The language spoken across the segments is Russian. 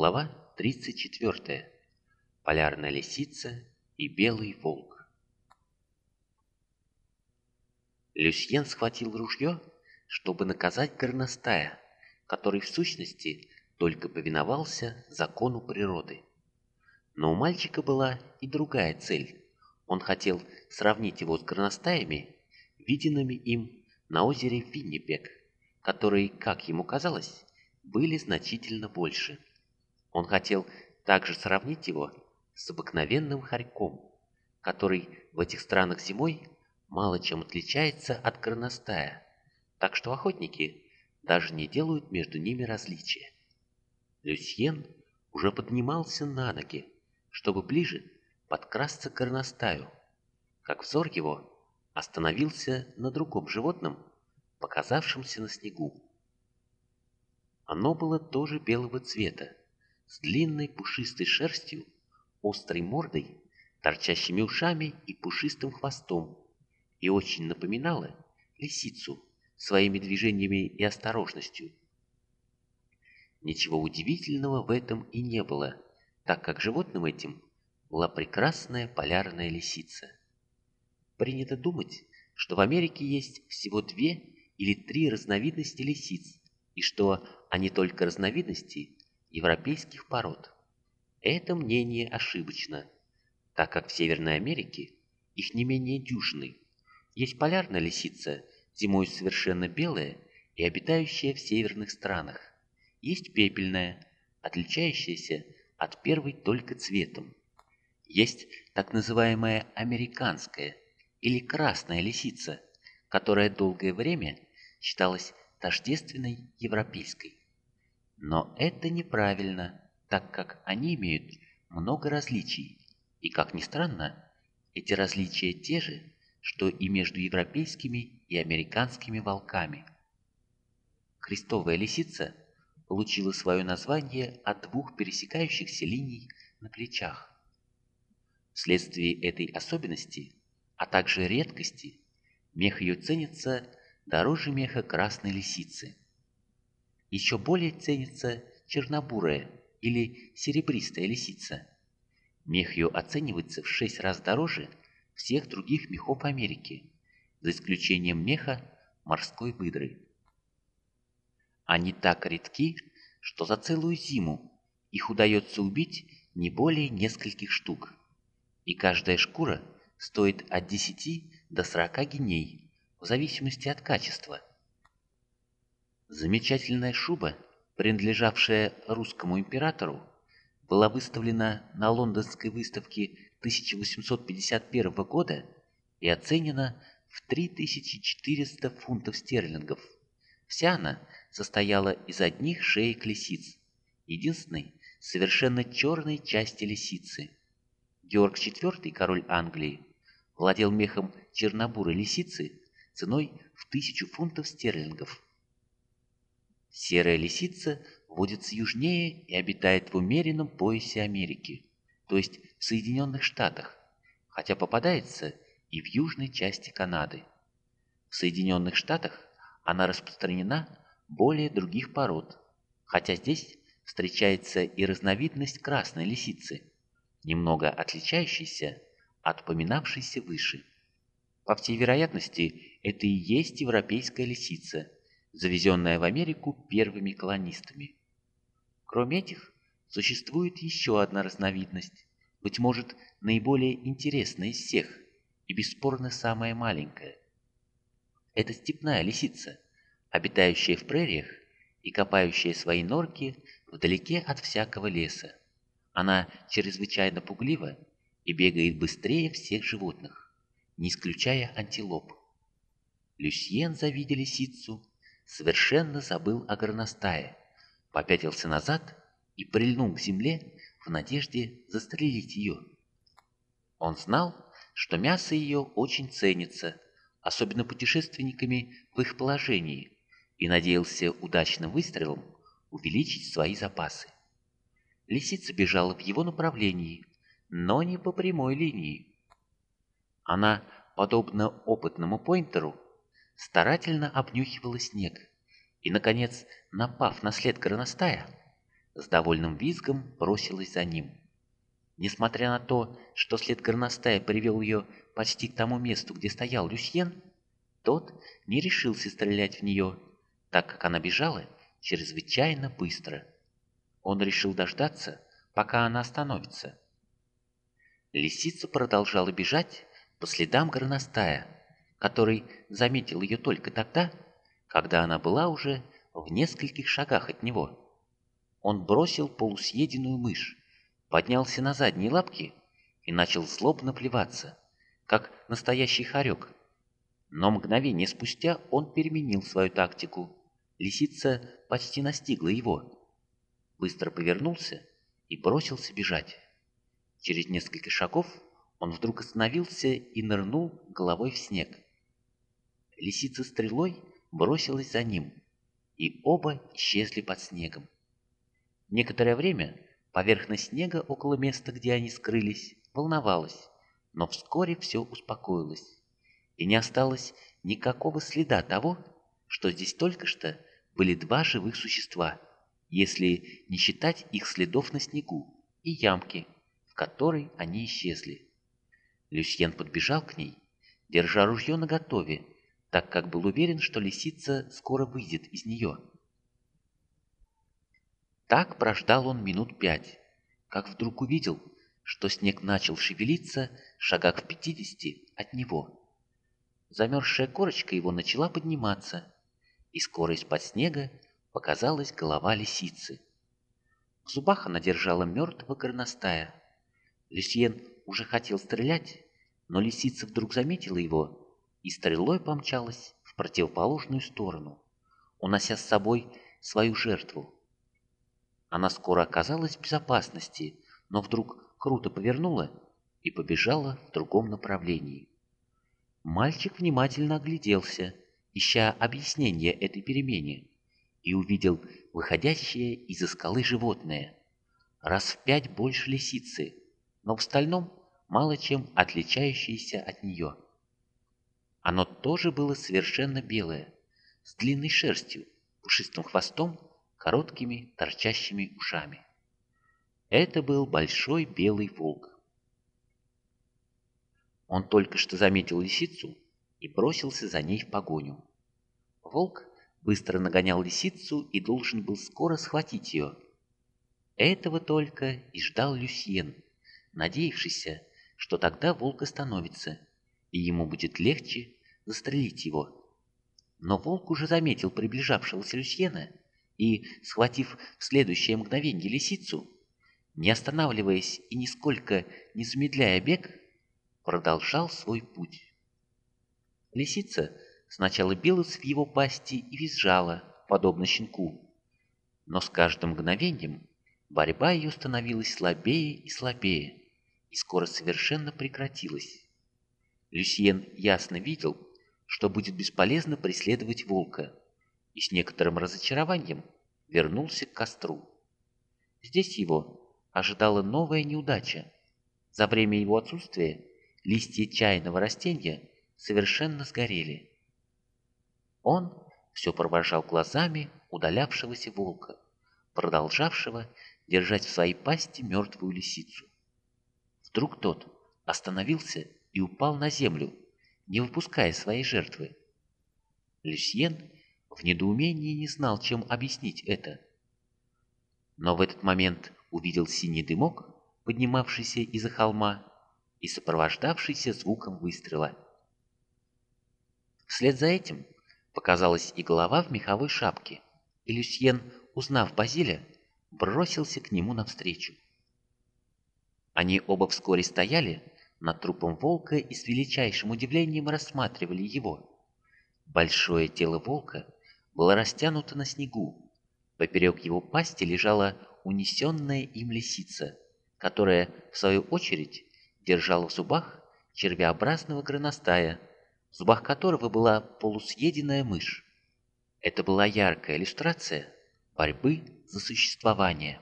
Глава 34. Полярная лисица и белый волк. Люсьен схватил ружье, чтобы наказать горностая, который в сущности только повиновался закону природы. Но у мальчика была и другая цель. Он хотел сравнить его с горностаями, виденными им на озере Виннипек, которые, как ему казалось, были значительно больше. Он хотел также сравнить его с обыкновенным хорьком, который в этих странах зимой мало чем отличается от горностая, так что охотники даже не делают между ними различия. Люсьен уже поднимался на ноги, чтобы ближе подкрасться к горностаю, как взор его остановился на другом животном, показавшемся на снегу. Оно было тоже белого цвета, с длинной пушистой шерстью, острой мордой, торчащими ушами и пушистым хвостом, и очень напоминало лисицу своими движениями и осторожностью. Ничего удивительного в этом и не было, так как животным этим была прекрасная полярная лисица. Принято думать, что в Америке есть всего две или три разновидности лисиц, и что они только разновидности европейских пород. Это мнение ошибочно, так как в Северной Америке их не менее дюжины. Есть полярная лисица, зимой совершенно белая и обитающая в северных странах. Есть пепельная, отличающаяся от первой только цветом. Есть так называемая американская или красная лисица, которая долгое время считалась тождественной европейской. Но это неправильно, так как они имеют много различий, и, как ни странно, эти различия те же, что и между европейскими и американскими волками. Крестовая лисица получила свое название от двух пересекающихся линий на плечах. Вследствие этой особенности, а также редкости, мех ее ценится дороже меха красной лисицы. Еще более ценится чернобурая или серебристая лисица. Мех ее оценивается в 6 раз дороже всех других мехов Америки, за исключением меха морской выдры. Они так редки, что за целую зиму их удается убить не более нескольких штук, и каждая шкура стоит от 10 до 40 геней, в зависимости от качества – Замечательная шуба, принадлежавшая русскому императору, была выставлена на лондонской выставке 1851 года и оценена в 3400 фунтов стерлингов. Вся она состояла из одних шеек лисиц, единственной совершенно черной части лисицы. Георг IV, король Англии, владел мехом чернобурой лисицы ценой в тысячу фунтов стерлингов. Серая лисица водится южнее и обитает в умеренном поясе Америки, то есть в Соединенных Штатах, хотя попадается и в южной части Канады. В Соединенных Штатах она распространена более других пород, хотя здесь встречается и разновидность красной лисицы, немного отличающейся от упоминавшейся выше. По всей вероятности, это и есть европейская лисица – завезенная в Америку первыми колонистами. Кроме этих, существует еще одна разновидность, быть может, наиболее интересная из всех и бесспорно самая маленькая. Это степная лисица, обитающая в прериях и копающая свои норки вдалеке от всякого леса. Она чрезвычайно пуглива и бегает быстрее всех животных, не исключая антилоп. Люсьен, завидя лисицу, совершенно забыл о горностае, попятился назад и прильнул к земле в надежде застрелить ее. Он знал, что мясо ее очень ценится, особенно путешественниками в их положении, и надеялся удачным выстрелом увеличить свои запасы. Лисица бежала в его направлении, но не по прямой линии. Она, подобно опытному поинтеру, старательно обнюхивала снег и, наконец, напав на след горностая, с довольным визгом бросилась за ним. Несмотря на то, что след горностая привел ее почти к тому месту, где стоял Люсьен, тот не решился стрелять в нее, так как она бежала чрезвычайно быстро. Он решил дождаться, пока она остановится. Лисица продолжала бежать по следам горностая, который заметил ее только тогда, когда она была уже в нескольких шагах от него. Он бросил полусъеденную мышь, поднялся на задние лапки и начал злобно плеваться, как настоящий хорек. Но мгновение спустя он переменил свою тактику. Лисица почти настигла его. Быстро повернулся и бросился бежать. Через несколько шагов он вдруг остановился и нырнул головой в снег. Лисица стрелой бросилась за ним, и оба исчезли под снегом. Некоторое время поверхность снега около места, где они скрылись, волновалась, но вскоре все успокоилось, и не осталось никакого следа того, что здесь только что были два живых существа, если не считать их следов на снегу и ямки, в которой они исчезли. Люсьен подбежал к ней, держа ружье наготове, так как был уверен, что лисица скоро выйдет из нее. Так прождал он минут пять, как вдруг увидел, что снег начал шевелиться шагах в пятидесяти от него. Замерзшая корочка его начала подниматься, и скоро из-под снега показалась голова лисицы. В зубах она держала мертвого горностая. Люсьен уже хотел стрелять, но лисица вдруг заметила его и стрелой помчалась в противоположную сторону, унося с собой свою жертву. Она скоро оказалась в безопасности, но вдруг круто повернула и побежала в другом направлении. Мальчик внимательно огляделся, ища объяснение этой перемене, и увидел выходящее из-за скалы животное, раз в пять больше лисицы, но в остальном мало чем отличающееся от нее. Оно тоже было совершенно белое, с длинной шерстью, пушистым хвостом короткими торчащими ушами. Это был большой белый волк. Он только что заметил лисицу и бросился за ней в погоню. Волк быстро нагонял лисицу и должен был скоро схватить ее. Этого только и ждал Люсьен, надеявшийся, что тогда волк остановится, и ему будет легче застрелить его. Но волк уже заметил приближавшегося Люсьена и, схватив в следующее мгновенье лисицу, не останавливаясь и нисколько не замедляя бег, продолжал свой путь. Лисица сначала билась в его пасти и визжала, подобно щенку, но с каждым мгновением борьба ее становилась слабее и слабее, и скоро совершенно прекратилась. Люсьен ясно видел, что будет бесполезно преследовать волка, и с некоторым разочарованием вернулся к костру. Здесь его ожидала новая неудача. За время его отсутствия листья чайного растения совершенно сгорели. Он все провожал глазами удалявшегося волка, продолжавшего держать в своей пасти мертвую лисицу. Вдруг тот остановился и упал на землю, не выпуская своей жертвы. Люсьен в недоумении не знал, чем объяснить это. Но в этот момент увидел синий дымок, поднимавшийся из-за холма и сопровождавшийся звуком выстрела. Вслед за этим показалась и голова в меховой шапке, и Люсьен, узнав Базиля, бросился к нему навстречу. Они оба вскоре стояли над трупом волка и с величайшим удивлением рассматривали его. Большое тело волка было растянуто на снегу. Поперек его пасти лежала унесенная им лисица, которая, в свою очередь, держала в зубах червеобразного граностая, в зубах которого была полусъеденная мышь. Это была яркая иллюстрация борьбы за существование.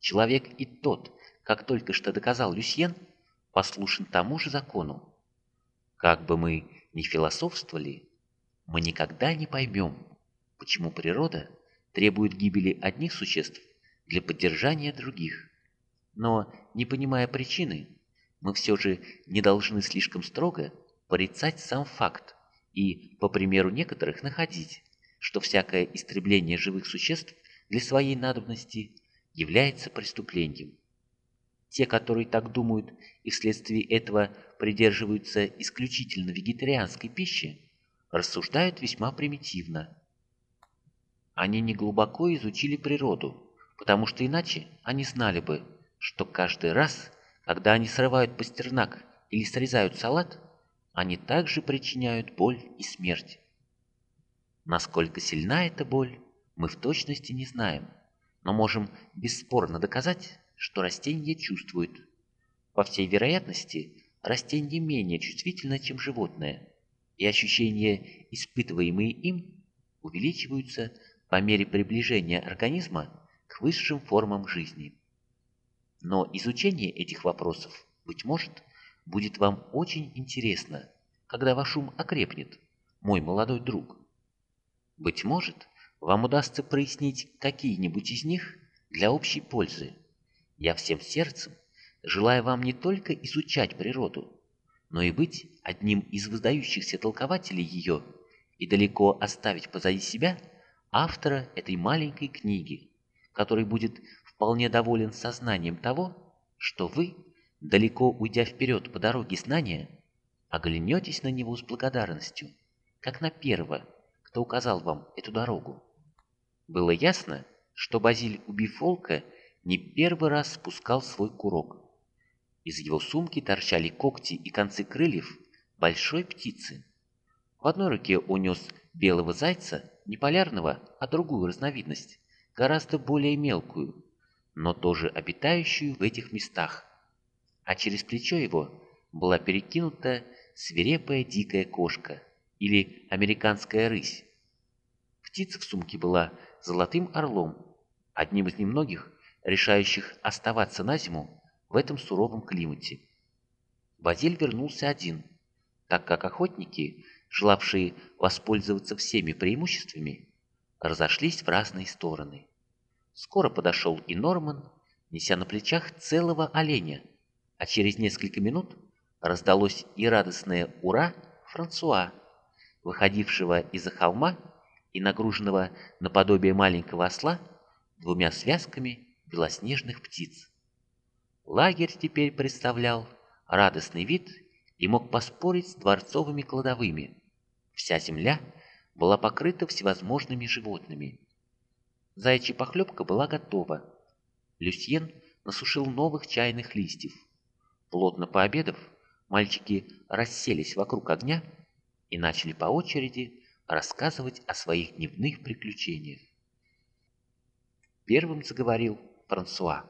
Человек и тот, как только что доказал Люсьен, послушен тому же закону. Как бы мы ни философствовали, мы никогда не поймем, почему природа требует гибели одних существ для поддержания других. Но, не понимая причины, мы все же не должны слишком строго порицать сам факт и, по примеру некоторых, находить, что всякое истребление живых существ для своей надобности является преступлением. Те, которые так думают и вследствие этого придерживаются исключительно вегетарианской пищи, рассуждают весьма примитивно. Они не глубоко изучили природу, потому что иначе они знали бы, что каждый раз, когда они срывают пастернак или срезают салат, они также причиняют боль и смерть. Насколько сильна эта боль, мы в точности не знаем, но можем бесспорно доказать, что растение чувствует. По всей вероятности, растение менее чувствительно, чем животное, и ощущения, испытываемые им, увеличиваются по мере приближения организма к высшим формам жизни. Но изучение этих вопросов, быть может, будет вам очень интересно, когда ваш ум окрепнет, мой молодой друг. Быть может, вам удастся прояснить какие-нибудь из них для общей пользы. Я всем сердцем желаю вам не только изучать природу, но и быть одним из выдающихся толкователей ее и далеко оставить позади себя автора этой маленькой книги, который будет вполне доволен сознанием того, что вы, далеко уйдя вперед по дороге знания, оглянетесь на него с благодарностью, как на первого, кто указал вам эту дорогу. Было ясно, что Базиль, убив волка, не первый раз спускал свой курок. Из его сумки торчали когти и концы крыльев большой птицы. В одной руке унес белого зайца, не полярного, а другую разновидность, гораздо более мелкую, но тоже обитающую в этих местах. А через плечо его была перекинута свирепая дикая кошка или американская рысь. Птица в сумке была золотым орлом, одним из немногих, решающих оставаться на зиму в этом суровом климате. Базиль вернулся один, так как охотники, желавшие воспользоваться всеми преимуществами, разошлись в разные стороны. Скоро подошел и Норман, неся на плечах целого оленя, а через несколько минут раздалось и радостное «Ура!» Франсуа, выходившего из-за холма и нагруженного наподобие маленького осла двумя связками белоснежных птиц. Лагерь теперь представлял радостный вид и мог поспорить с дворцовыми кладовыми. Вся земля была покрыта всевозможными животными. Заячья похлебка была готова. Люсьен насушил новых чайных листьев. Плотно пообедав, мальчики расселись вокруг огня и начали по очереди рассказывать о своих дневных приключениях. Первым заговорил Франсуа.